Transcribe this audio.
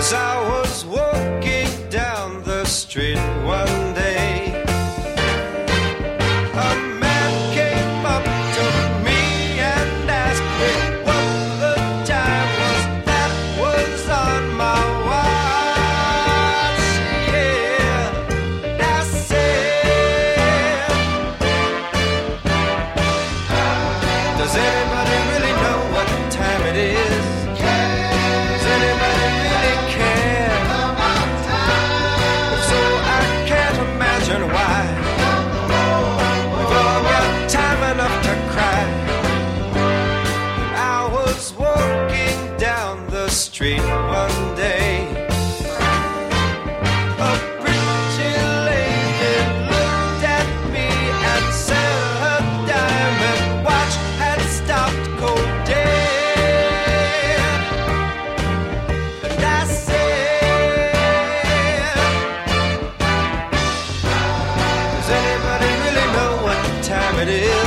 As I was walking down the street one day, a man came up to me and asked me what the time was that was on my watch. Yeah, I said, ah, Does anybody street one day. A pretty lady looked at me and said her diamond watch had stopped cold dead. And I said, Does anybody really know what time it is?